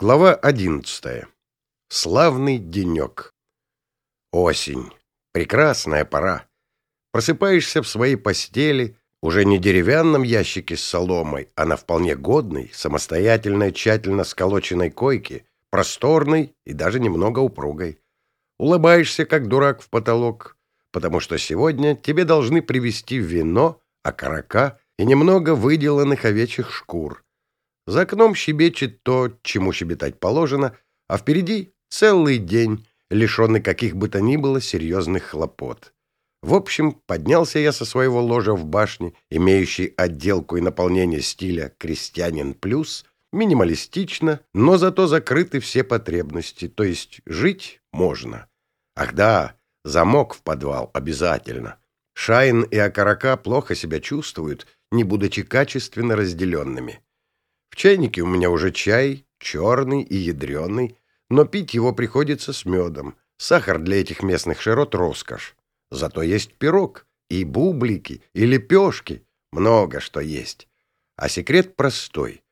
Глава одиннадцатая. Славный денек. Осень. Прекрасная пора. Просыпаешься в своей постели, уже не деревянном ящике с соломой, а на вполне годной, самостоятельной, тщательно сколоченной койке, просторной и даже немного упругой. Улыбаешься, как дурак в потолок, потому что сегодня тебе должны привезти вино, окорока и немного выделанных овечьих шкур — за окном щебечет то, чему щебетать положено, а впереди целый день, лишенный каких бы то ни было серьезных хлопот. В общем, поднялся я со своего ложа в башне, имеющей отделку и наполнение стиля «Крестьянин плюс», минималистично, но зато закрыты все потребности, то есть жить можно. Ах да, замок в подвал обязательно. Шайн и Окорока плохо себя чувствуют, не будучи качественно разделенными. В чайнике у меня уже чай, черный и ядреный, но пить его приходится с медом. Сахар для этих местных широт — роскошь. Зато есть пирог, и бублики, и лепешки. Много что есть. А секрет простой.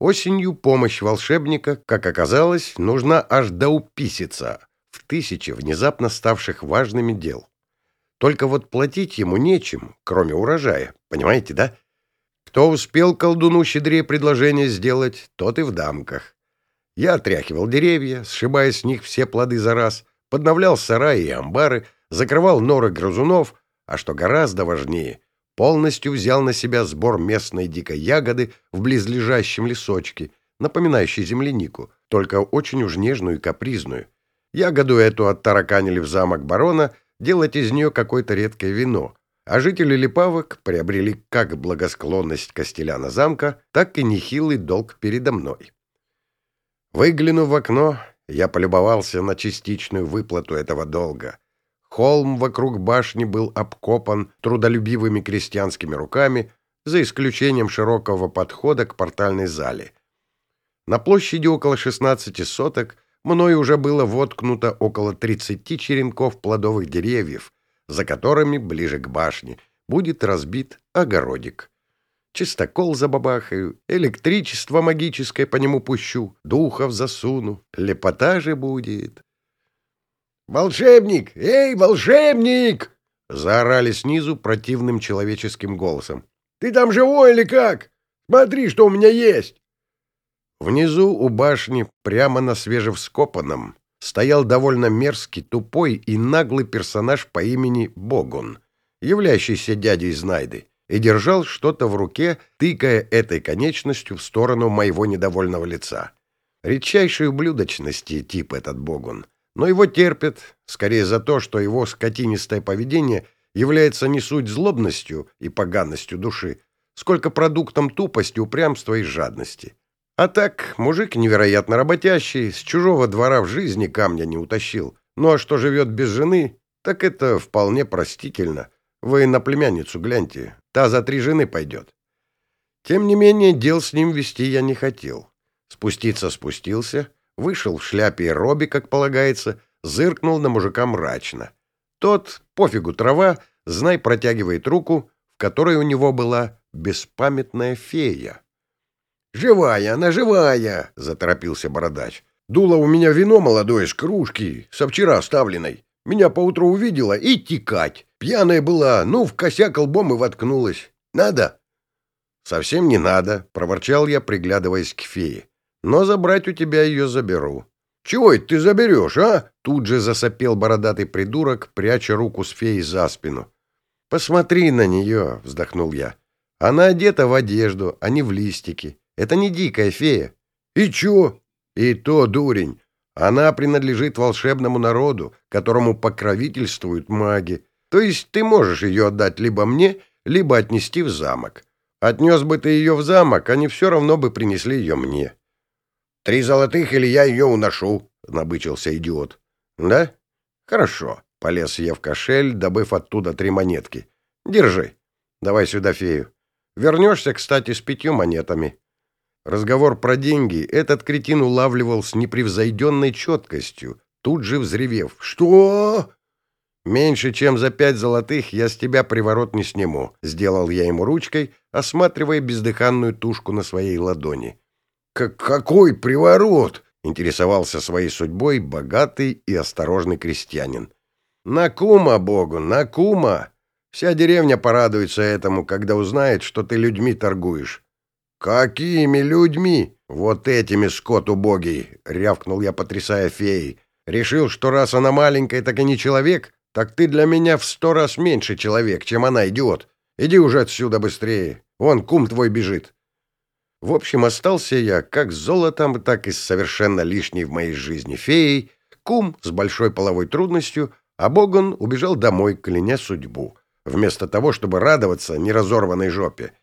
Осенью помощь волшебника, как оказалось, нужна аж до уписица в тысячи внезапно ставших важными дел. Только вот платить ему нечем, кроме урожая. Понимаете, да? Кто успел колдуну щедрее предложение сделать, тот и в дамках. Я отряхивал деревья, сшибая с них все плоды за раз, подновлял сараи и амбары, закрывал норы грызунов, а что гораздо важнее, полностью взял на себя сбор местной дикой ягоды в близлежащем лесочке, напоминающей землянику, только очень уж нежную и капризную. Ягоду эту оттараканили в замок барона делать из нее какое-то редкое вино — а жители Липавок приобрели как благосклонность Костеляна замка, так и нехилый долг передо мной. Выглянув в окно, я полюбовался на частичную выплату этого долга. Холм вокруг башни был обкопан трудолюбивыми крестьянскими руками, за исключением широкого подхода к портальной зале. На площади около 16 соток мною уже было воткнуто около 30 черенков плодовых деревьев, за которыми, ближе к башне, будет разбит огородик. Чистокол забабахаю, электричество магическое по нему пущу, духов засуну, лепота же будет. «Волшебник! Эй, волшебник!» — заорали снизу противным человеческим голосом. «Ты там живой или как? Смотри, что у меня есть!» Внизу у башни, прямо на свежевскопанном, стоял довольно мерзкий, тупой и наглый персонаж по имени Богун, являющийся дядей Знайды, и держал что-то в руке, тыкая этой конечностью в сторону моего недовольного лица. Редчайшей ублюдочности тип этот Богун, но его терпят, скорее за то, что его скотинистое поведение является не суть злобностью и поганностью души, сколько продуктом тупости, упрямства и жадности. А так, мужик невероятно работящий, с чужого двора в жизни камня не утащил. Ну а что живет без жены, так это вполне простительно. Вы на племянницу гляньте, та за три жены пойдет. Тем не менее, дел с ним вести я не хотел. Спуститься спустился, вышел в шляпе и робе, как полагается, зыркнул на мужика мрачно. Тот, пофигу трава, знай, протягивает руку, в которой у него была беспамятная фея. «Живая она, живая!» — заторопился бородач. «Дуло у меня вино молодое с кружки, со вчера оставленной. Меня поутру увидела и текать. Пьяная была, ну, в косяк лбом и воткнулась. Надо?» «Совсем не надо», — проворчал я, приглядываясь к фее. «Но забрать у тебя ее заберу». «Чего это ты заберешь, а?» Тут же засопел бородатый придурок, пряча руку с феей за спину. «Посмотри на нее», — вздохнул я. «Она одета в одежду, а не в листики. Это не дикая фея. И чё? И то, дурень. Она принадлежит волшебному народу, которому покровительствуют маги. То есть ты можешь ее отдать либо мне, либо отнести в замок. Отнес бы ты ее в замок, они все равно бы принесли ее мне. «Три золотых, или я ее уношу», — набычился идиот. «Да? Хорошо». Полез я в кошель, добыв оттуда три монетки. «Держи. Давай сюда фею. Вернешься, кстати, с пятью монетами». Разговор про деньги этот кретин улавливал с непревзойденной четкостью, тут же взревев. «Что?» «Меньше, чем за пять золотых я с тебя приворот не сниму», — сделал я ему ручкой, осматривая бездыханную тушку на своей ладони. «Как «Какой приворот?» интересовался своей судьбой богатый и осторожный крестьянин. «На кума, Богу, на кума! Вся деревня порадуется этому, когда узнает, что ты людьми торгуешь». «Какими людьми?» «Вот этими, скот убогий!» — рявкнул я, потрясая феей. «Решил, что раз она маленькая, так и не человек? Так ты для меня в сто раз меньше человек, чем она, идиот. Иди уже отсюда быстрее. Вон, кум твой бежит». В общем, остался я как с золотом, так и с совершенно лишней в моей жизни феей, кум с большой половой трудностью, а Боган убежал домой, кляня судьбу, вместо того, чтобы радоваться неразорванной жопе.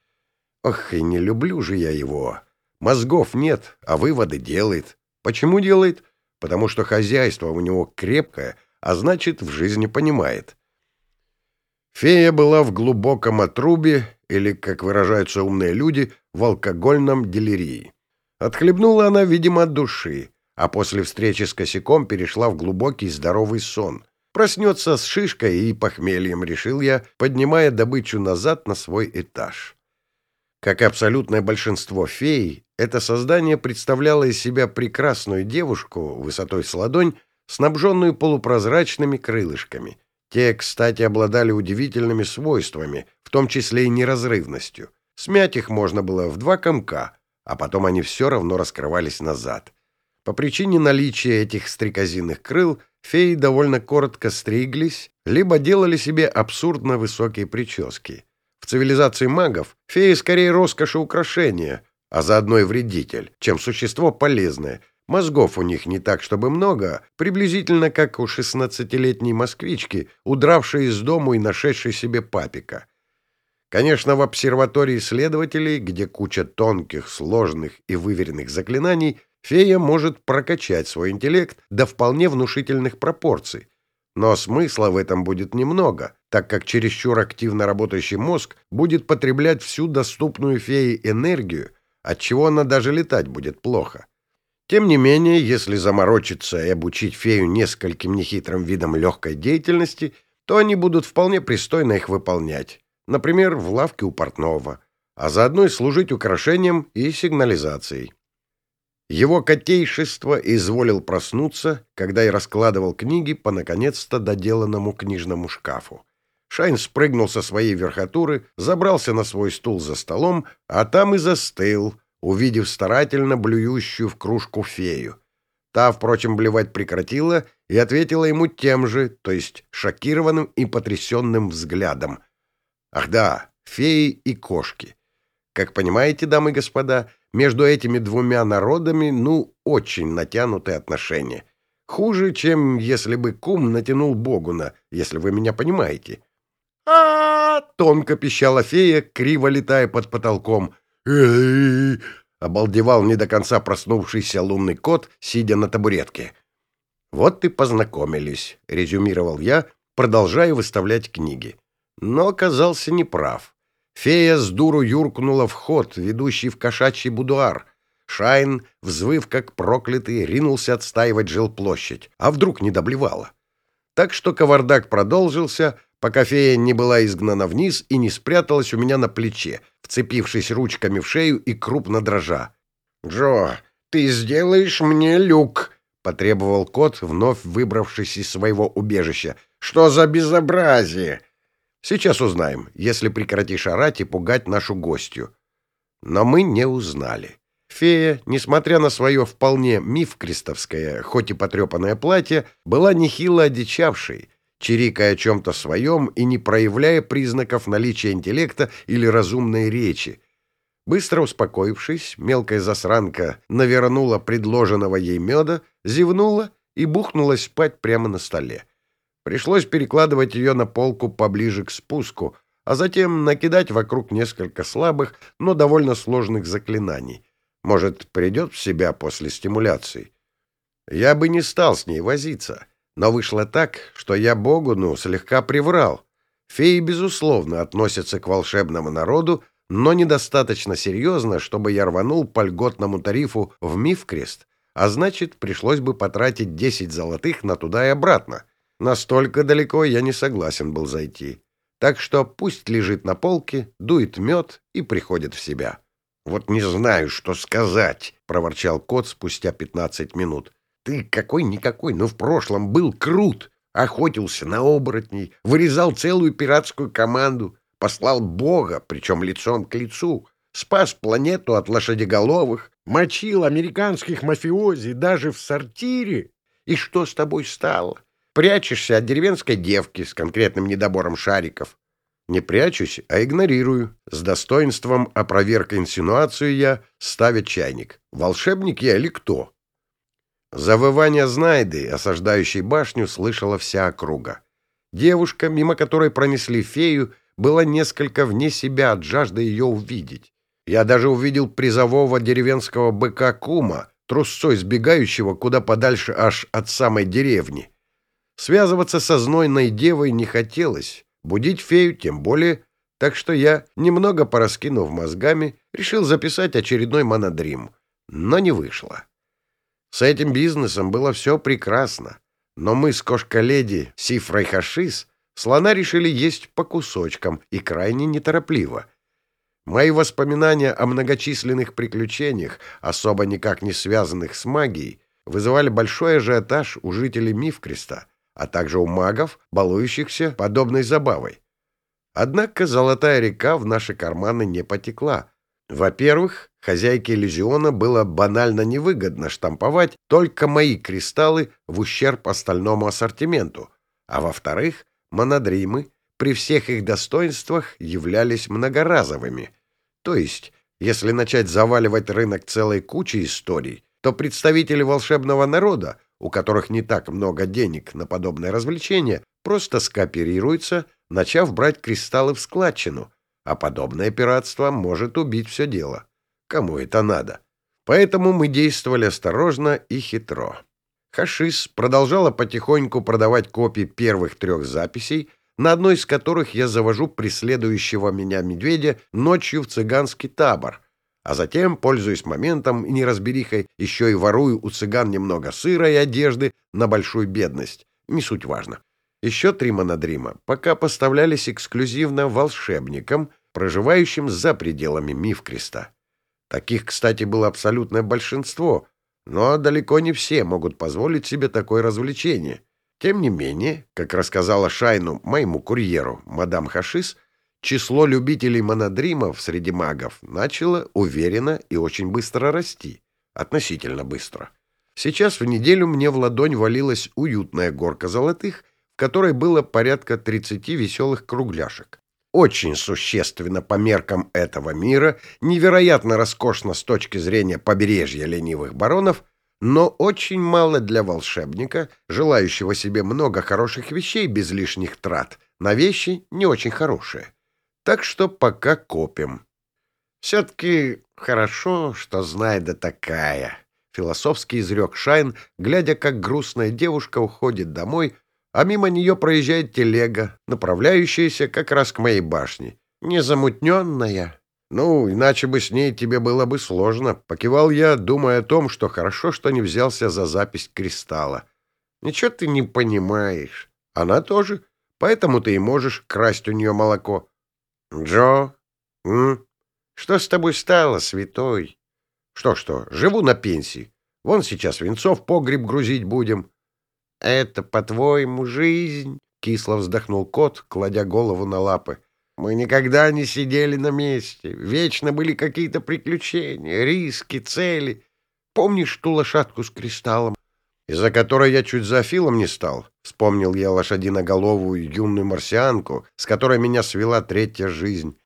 Ох, и не люблю же я его. Мозгов нет, а выводы делает. Почему делает? Потому что хозяйство у него крепкое, а значит, в жизни понимает. Фея была в глубоком отрубе, или, как выражаются умные люди, в алкогольном делирии. Отхлебнула она, видимо, от души, а после встречи с косяком перешла в глубокий здоровый сон. Проснется с шишкой и похмельем, решил я, поднимая добычу назад на свой этаж. Как абсолютное большинство фей, это создание представляло из себя прекрасную девушку высотой с ладонь, снабженную полупрозрачными крылышками. Те, кстати, обладали удивительными свойствами, в том числе и неразрывностью. Смять их можно было в два комка, а потом они все равно раскрывались назад. По причине наличия этих стрекозиных крыл феи довольно коротко стриглись, либо делали себе абсурдно высокие прически — цивилизации магов феи скорее роскошь и украшение, а заодно и вредитель, чем существо полезное. Мозгов у них не так, чтобы много, приблизительно как у шестнадцатилетней москвички, удравшей из дому и нашедшей себе папика. Конечно, в обсерватории исследователей, где куча тонких, сложных и выверенных заклинаний, фея может прокачать свой интеллект до вполне внушительных пропорций, но смысла в этом будет немного, так как чересчур активно работающий мозг будет потреблять всю доступную фее энергию, отчего она даже летать будет плохо. Тем не менее, если заморочиться и обучить фею нескольким нехитрым видам легкой деятельности, то они будут вполне пристойно их выполнять, например, в лавке у портного, а заодно и служить украшением и сигнализацией. Его котейшество изволил проснуться, когда я раскладывал книги по наконец-то доделанному книжному шкафу. Шайн спрыгнул со своей верхотуры, забрался на свой стул за столом, а там и застыл, увидев старательно блюющую в кружку фею. Та, впрочем, блевать прекратила и ответила ему тем же, то есть шокированным и потрясенным взглядом. Ах да, феи и кошки. Как понимаете, дамы и господа, между этими двумя народами, ну, очень натянутые отношения. Хуже, чем если бы кум натянул Богуна, если вы меня понимаете. а, тонко пищала фея, криво летая под потолком. «Эй!» — обалдевал не до конца проснувшийся лунный кот, сидя на табуретке. «Вот и познакомились», — резюмировал я, продолжая выставлять книги. Но оказался неправ. Фея с дуру юркнула в ход, ведущий в кошачий будуар. Шайн, взвыв как проклятый, ринулся отстаивать жилплощадь. А вдруг не доблевала? Так что кавардак продолжился, пока фея не была изгнана вниз и не спряталась у меня на плече, вцепившись ручками в шею и крупно дрожа. «Джо, ты сделаешь мне люк!» — потребовал кот, вновь выбравшись из своего убежища. «Что за безобразие!» Сейчас узнаем, если прекратишь орать и пугать нашу гостью. Но мы не узнали. Фея, несмотря на свое вполне мифкрестовское, хоть и потрепанное платье, была нехило одичавшей, чирикая о чем-то своем и не проявляя признаков наличия интеллекта или разумной речи. Быстро успокоившись, мелкая засранка навернула предложенного ей меда, зевнула и бухнулась спать прямо на столе. Пришлось перекладывать ее на полку поближе к спуску, а затем накидать вокруг несколько слабых, но довольно сложных заклинаний. Может, придет в себя после стимуляции. Я бы не стал с ней возиться, но вышло так, что я Богу, ну, слегка приврал. Феи, безусловно, относятся к волшебному народу, но недостаточно серьезно, чтобы я рванул по льготному тарифу в Мифкрест, а значит, пришлось бы потратить 10 золотых на туда и обратно. Настолько далеко я не согласен был зайти. Так что пусть лежит на полке, дует мед и приходит в себя. Вот не знаю, что сказать, проворчал кот спустя пятнадцать минут. Ты какой-никакой, но в прошлом был крут. Охотился на оборотней, вырезал целую пиратскую команду, послал бога, причем лицом к лицу, спас планету от лошадеголовых, мочил американских мафиози даже в сортире. И что с тобой стало? Прячешься от деревенской девки с конкретным недобором шариков. Не прячусь, а игнорирую. С достоинством опроверг инсинуацию я, ставя чайник. Волшебник я или кто? Завывание Знайды, осаждающей башню, слышала вся округа. Девушка, мимо которой пронесли фею, была несколько вне себя от жажды ее увидеть. Я даже увидел призового деревенского быка Кума, трусцой сбегающего куда подальше аж от самой деревни. Связываться со знойной девой не хотелось, будить фею тем более, так что я, немного пораскинув мозгами, решил записать очередной монодрим, но не вышло. С этим бизнесом было все прекрасно, но мы с кошка-леди Сифрой Хашис слона решили есть по кусочкам и крайне неторопливо. Мои воспоминания о многочисленных приключениях, особо никак не связанных с магией, вызывали большой ажиотаж у жителей Мифкреста, а также у магов, балующихся подобной забавой. Однако золотая река в наши карманы не потекла, во-первых, хозяйке иллюзиона было банально невыгодно штамповать только мои кристаллы в ущерб остальному ассортименту, а во-вторых, монодримы при всех их достоинствах являлись многоразовыми. То есть, если начать заваливать рынок целой кучей историй, то представители волшебного народа, у которых не так много денег на подобное развлечение, просто скооперируются, начав брать кристаллы в складчину — а подобное пиратство может убить все дело. Кому это надо? Поэтому мы действовали осторожно и хитро. Хашис продолжала потихоньку продавать копии первых трех записей, на одной из которых я завожу преследующего меня медведя ночью в цыганский табор, а затем, пользуясь моментом и неразберихой, еще и ворую у цыган немного сыра и одежды на большую бедность. Не суть важно. Еще три монодрима пока поставлялись эксклюзивно волшебникам, проживающим за пределами Мифкреста. Таких, кстати, было абсолютное большинство, но далеко не все могут позволить себе такое развлечение. Тем не менее, как рассказала Шайну, моему курьеру, мадам Хашис, число любителей монодримов среди магов начало уверенно и очень быстро расти. Относительно быстро. Сейчас в неделю мне в ладонь валилась уютная горка золотых, в которой было порядка 30 веселых кругляшек очень существенно по меркам этого мира, невероятно роскошно с точки зрения побережья ленивых баронов, но очень мало для волшебника, желающего себе много хороших вещей без лишних трат, на вещи не очень хорошие. Так что пока копим. Все-таки хорошо, что Знайда такая, — философски изрек Шайн, глядя, как грустная девушка уходит домой, а мимо нее проезжает телега, направляющаяся как раз к моей башне. Незамутненная. Ну, иначе бы с ней тебе было бы сложно. Покивал я, думая о том, что хорошо, что не взялся за запись кристалла. Ничего ты не понимаешь. Она тоже. Поэтому ты и можешь красть у нее молоко. Джо? М? Что с тобой стало, святой? Что-что, живу на пенсии. Вон сейчас венцов погреб грузить будем. «Это, по-твоему, жизнь?» — кисло вздохнул кот, кладя голову на лапы. «Мы никогда не сидели на месте. Вечно были какие-то приключения, риски, цели. Помнишь ту лошадку с кристаллом, из-за которой я чуть за Филом не стал?» Вспомнил я лошадиноголовую юную марсианку, с которой меня свела третья жизнь.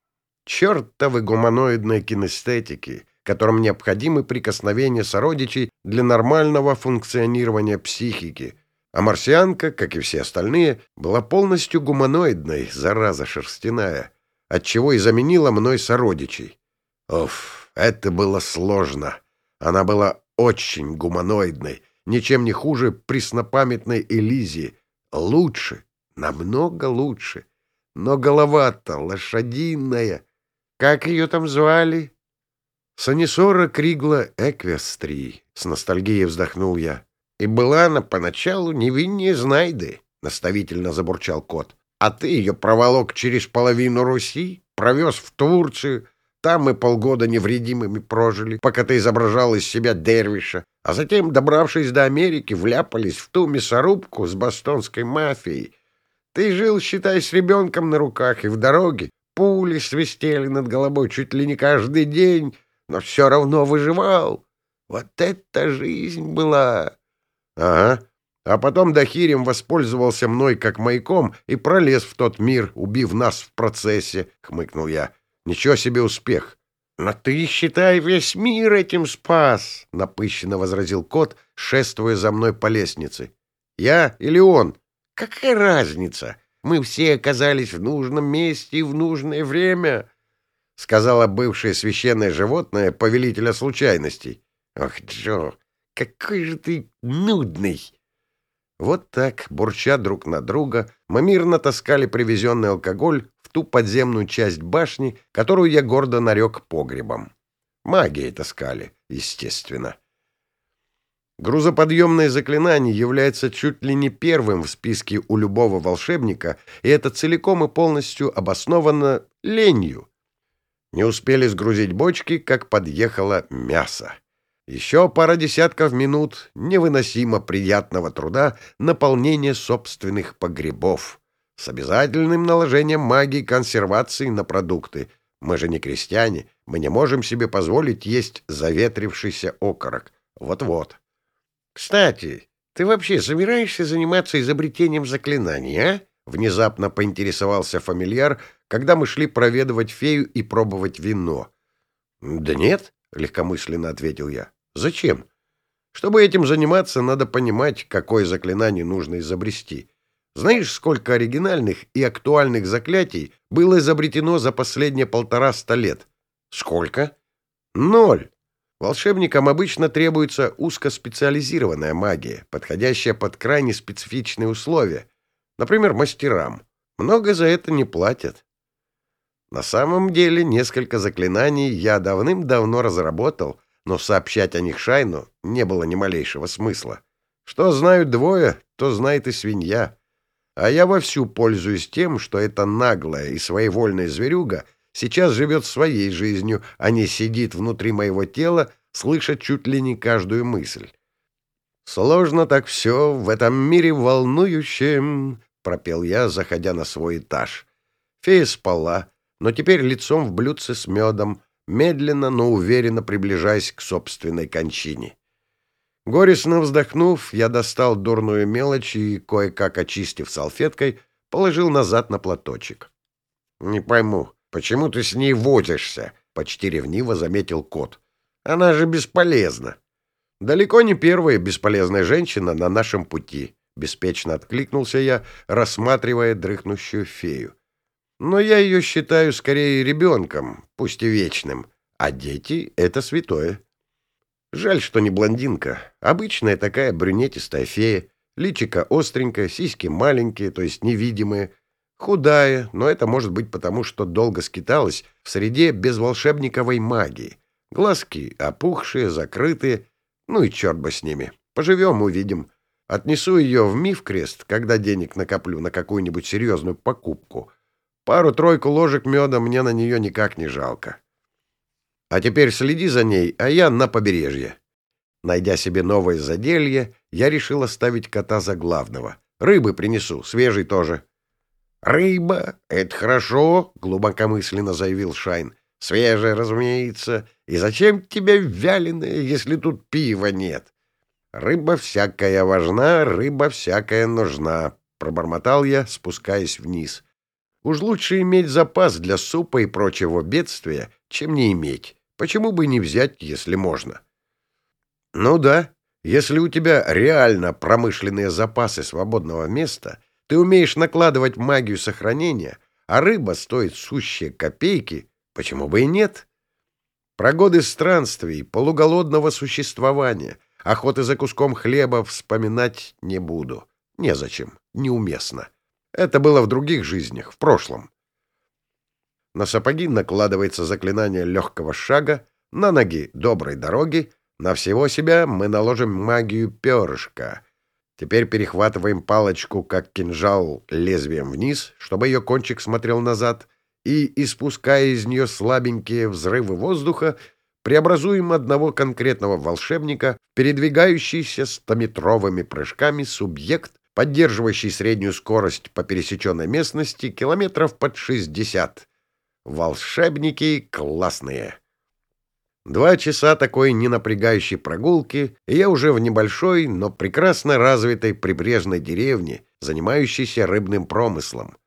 Чертовы гуманоидные кинестетики, которым необходимы прикосновения сородичей для нормального функционирования психики — а марсианка, как и все остальные, была полностью гуманоидной, зараза шерстяная, отчего и заменила мной сородичей. Оф, это было сложно. Она была очень гуманоидной, ничем не хуже преснопамятной Элизии. Лучше, намного лучше. Но голова-то лошадиная. Как ее там звали? Санисора Кригла Эквестрии. С ностальгией вздохнул я. И была она поначалу невиннее Знайды, — наставительно забурчал кот. А ты ее проволок через половину Руси, провез в Турцию, Там мы полгода невредимыми прожили, пока ты изображал из себя дервиша, а затем, добравшись до Америки, вляпались в ту мясорубку с бостонской мафией. Ты жил, считай, с ребенком на руках и в дороге. Пули свистели над головой чуть ли не каждый день, но все равно выживал. Вот это жизнь была! — Ага. А потом Дахирем воспользовался мной как маяком и пролез в тот мир, убив нас в процессе, — хмыкнул я. Ничего себе успех. — Но ты, считай, весь мир этим спас, — напыщенно возразил кот, шествуя за мной по лестнице. — Я или он? Какая разница? Мы все оказались в нужном месте и в нужное время, — сказала бывшее священное животное повелителя случайностей. — Ох, Джо, какой же ты нудный! Вот так, бурча друг на друга, мы мирно таскали привезенный алкоголь ту подземную часть башни, которую я гордо нарек погребом. Магией таскали, естественно. Грузоподъемное заклинание является чуть ли не первым в списке у любого волшебника, и это целиком и полностью обосновано ленью. Не успели сгрузить бочки, как подъехало мясо. Еще пара десятков минут невыносимо приятного труда наполнения собственных погребов с обязательным наложением магии консервации на продукты. Мы же не крестьяне, мы не можем себе позволить есть заветрившийся окорок. Вот-вот. Кстати, ты вообще собираешься заниматься изобретением заклинаний, а? Внезапно поинтересовался фамильяр, когда мы шли проведывать фею и пробовать вино. Да нет, легкомысленно ответил я. Зачем? Чтобы этим заниматься, надо понимать, какое заклинание нужно изобрести. Знаешь, сколько оригинальных и актуальных заклятий было изобретено за последние полтора-ста лет? Сколько? Ноль. Волшебникам обычно требуется узкоспециализированная магия, подходящая под крайне специфичные условия. Например, мастерам. Много за это не платят. На самом деле, несколько заклинаний я давным-давно разработал, но сообщать о них Шайну не было ни малейшего смысла. Что знают двое, то знает и свинья. А я вовсю пользуюсь тем, что эта наглая и своевольная зверюга сейчас живет своей жизнью, а не сидит внутри моего тела, слыша чуть ли не каждую мысль. «Сложно так все в этом мире волнующем», — пропел я, заходя на свой этаж. Фея спала, но теперь лицом в блюдце с медом, медленно, но уверенно приближаясь к собственной кончине. Горестно вздохнув, я достал дурную мелочь и, кое-как очистив салфеткой, положил назад на платочек. — Не пойму, почему ты с ней возишься? — почти ревниво заметил кот. — Она же бесполезна. — Далеко не первая бесполезная женщина на нашем пути, — беспечно откликнулся я, рассматривая дрыхнущую фею. — Но я ее считаю скорее ребенком, пусть и вечным, а дети — это святое. Жаль, что не блондинка. Обычная такая брюнетистая фея. Личика остренькая, сиськи маленькие, то есть невидимые. Худая, но это может быть потому, что долго скиталась в среде без волшебниковой магии. Глазки опухшие, закрытые. Ну и черт бы с ними. Поживем, увидим. Отнесу ее в миф крест, когда денег накоплю на какую-нибудь серьезную покупку. Пару-тройку ложек меда мне на нее никак не жалко. А теперь следи за ней, а я на побережье. Найдя себе новое заделье, я решил оставить кота за главного. Рыбы принесу, свежий тоже. «Рыба — это хорошо», — глубокомысленно заявил Шайн. «Свежая, разумеется. И зачем тебе вяленая, если тут пива нет?» «Рыба всякая важна, рыба всякая нужна», — пробормотал я, спускаясь вниз. «Уж лучше иметь запас для супа и прочего бедствия, чем не иметь. Почему бы не взять, если можно? Ну да, если у тебя реально промышленные запасы свободного места, ты умеешь накладывать магию сохранения, а рыба стоит сущие копейки, почему бы и нет? Про годы странствий, полуголодного существования, охоты за куском хлеба вспоминать не буду. Незачем, неуместно. Это было в других жизнях, в прошлом. На сапоги накладывается заклинание легкого шага, на ноги — доброй дороги, на всего себя мы наложим магию перышка. Теперь перехватываем палочку, как кинжал, лезвием вниз, чтобы ее кончик смотрел назад, и, испуская из нее слабенькие взрывы воздуха, преобразуем одного конкретного волшебника передвигающийся стометровыми прыжками субъект, поддерживающий среднюю скорость по пересеченной местности километров под 60. Волшебники классные. Два часа такой ненапрягающей прогулки, и я уже в небольшой, но прекрасно развитой прибрежной деревне, занимающейся рыбным промыслом.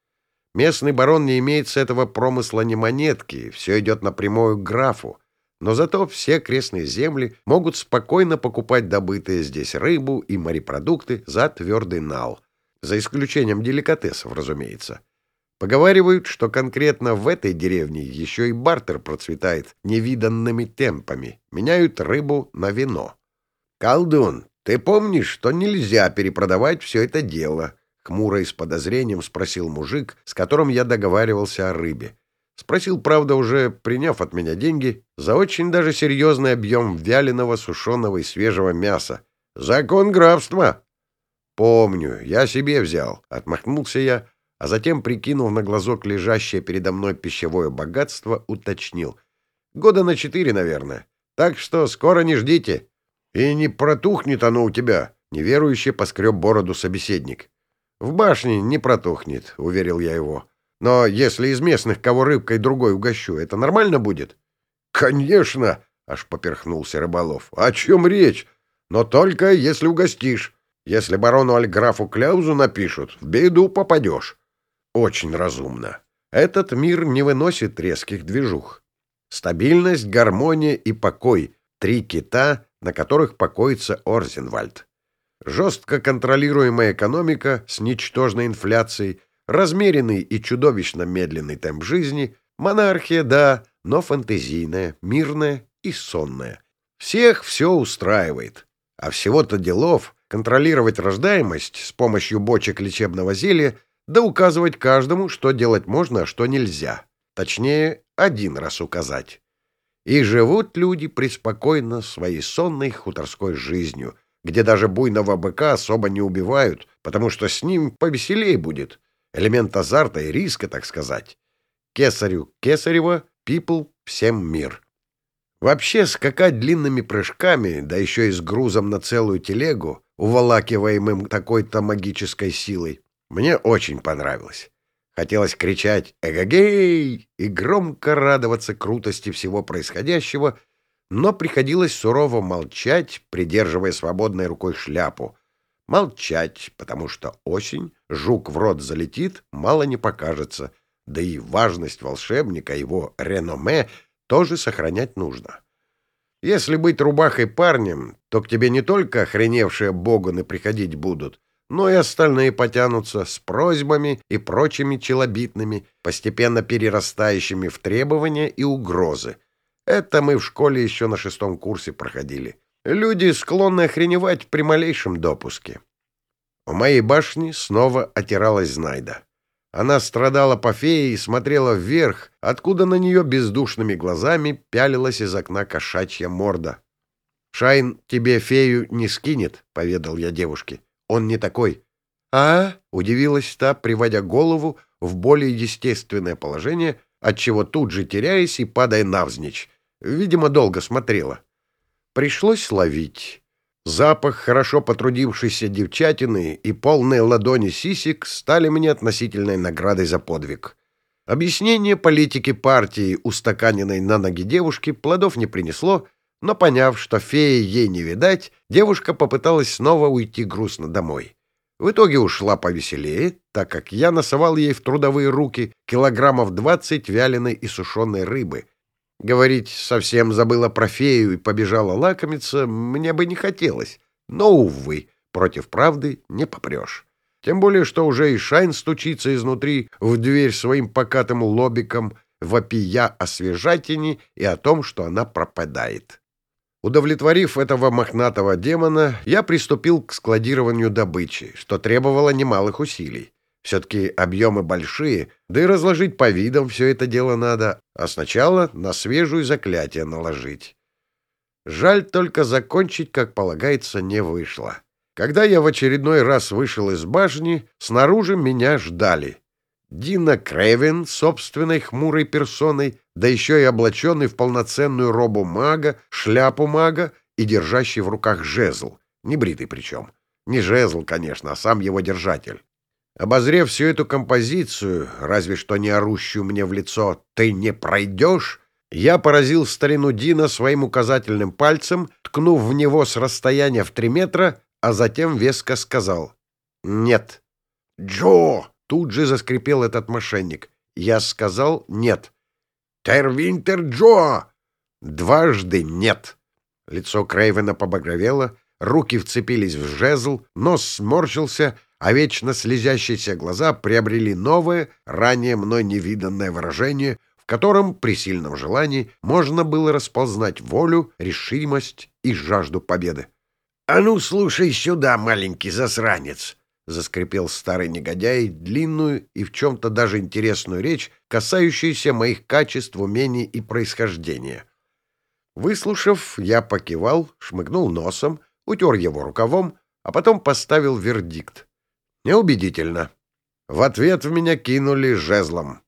Местный барон не имеет с этого промысла ни монетки, все идет напрямую к графу. Но зато все крестные земли могут спокойно покупать добытые здесь рыбу и морепродукты за твердый нал. За исключением деликатесов, разумеется. Поговаривают, что конкретно в этой деревне еще и бартер процветает невиданными темпами. Меняют рыбу на вино. «Колдун, ты помнишь, что нельзя перепродавать все это дело?» Хмуро и с подозрением спросил мужик, с которым я договаривался о рыбе. Спросил, правда, уже приняв от меня деньги за очень даже серьезный объем вяленого, сушеного и свежего мяса. «Закон графства!» «Помню, я себе взял», — отмахнулся я, а затем, прикинув на глазок лежащее передо мной пищевое богатство, уточнил. «Года на четыре, наверное. Так что скоро не ждите». «И не протухнет оно у тебя», — неверующе поскреб бороду собеседник. «В башне не протухнет», — уверил я его. «Но если из местных кого рыбкой другой угощу, это нормально будет?» «Конечно!» — аж поперхнулся рыболов. «О чем речь? Но только если угостишь. Если барону Альграфу Кляузу напишут, в беду попадешь очень разумно. Этот мир не выносит резких движух. Стабильность, гармония и покой — три кита, на которых покоится Орзенвальд. Жестко контролируемая экономика с ничтожной инфляцией, размеренный и чудовищно медленный темп жизни, монархия, да, но фантазийная, мирная и сонная. Всех все устраивает. А всего-то делов контролировать рождаемость с помощью бочек лечебного зелья да указывать каждому, что делать можно, а что нельзя. Точнее, один раз указать. И живут люди преспокойно своей сонной хуторской жизнью, где даже буйного быка особо не убивают, потому что с ним повеселее будет. Элемент азарта и риска, так сказать. Кесарю Кесарева, пипл всем мир. Вообще скакать длинными прыжками, да еще и с грузом на целую телегу, уволакиваемым такой-то магической силой, мне очень понравилось. Хотелось кричать «Эгогей!» и громко радоваться крутости всего происходящего, но приходилось сурово молчать, придерживая свободной рукой шляпу. Молчать, потому что осень, жук в рот залетит, мало не покажется, да и важность волшебника, его реноме, тоже сохранять нужно. Если быть рубахой парнем, то к тебе не только охреневшие богуны приходить будут, но и остальные потянутся с просьбами и прочими челобитными, постепенно перерастающими в требования и угрозы. Это мы в школе еще на шестом курсе проходили. Люди склонны охреневать при малейшем допуске. У моей башни снова отиралась Знайда. Она страдала по фее и смотрела вверх, откуда на нее бездушными глазами пялилась из окна кошачья морда. «Шайн тебе фею не скинет», — поведал я девушке. Он не такой. А? удивилась та, приводя голову в более естественное положение, отчего тут же теряясь и падая навзничь. Видимо, долго смотрела. Пришлось ловить. Запах хорошо потрудившейся девчатины и полные ладони сисик стали мне относительной наградой за подвиг. Объяснение политики партии, устаканенной на ноги девушки, плодов не принесло, но, поняв, что феи ей не видать, девушка попыталась снова уйти грустно домой. В итоге ушла повеселее, так как я носовал ей в трудовые руки килограммов двадцать вяленой и сушеной рыбы. Говорить совсем забыла про фею и побежала лакомиться мне бы не хотелось, но, увы, против правды не попрешь. Тем более, что уже и Шайн стучится изнутри в дверь своим покатым лобиком, вопия о свежатине и о том, что она пропадает. Удовлетворив этого мохнатого демона, я приступил к складированию добычи, что требовало немалых усилий. Все-таки объемы большие, да и разложить по видам все это дело надо, а сначала на свежую заклятие наложить. Жаль только закончить, как полагается, не вышло. Когда я в очередной раз вышел из башни, снаружи меня ждали. Дина Кревин собственной хмурой персоной, да еще и облаченный в полноценную робу мага, шляпу мага и держащий в руках жезл, небритый причем. Не жезл, конечно, а сам его держатель. Обозрев всю эту композицию, разве что не орущую мне в лицо «ты не пройдешь», я поразил старину Дина своим указательным пальцем, ткнув в него с расстояния в три метра, а затем веско сказал «нет». «Джо!» — тут же заскрипел этот мошенник. Я сказал «нет». «Тервинтер Джо!» «Дважды нет». Лицо Крейвена побагровело, руки вцепились в жезл, нос сморщился, а вечно слезящиеся глаза приобрели новое, ранее мной невиданное выражение, в котором при сильном желании можно было расползнать волю, решимость и жажду победы. — А ну, слушай сюда, маленький засранец! — заскрипел старый негодяй длинную и в чем-то даже интересную речь, касающуюся моих качеств, умений и происхождения. Выслушав, я покивал, шмыгнул носом, утер его рукавом, а потом поставил вердикт. Неубедительно. В ответ в меня кинули жезлом.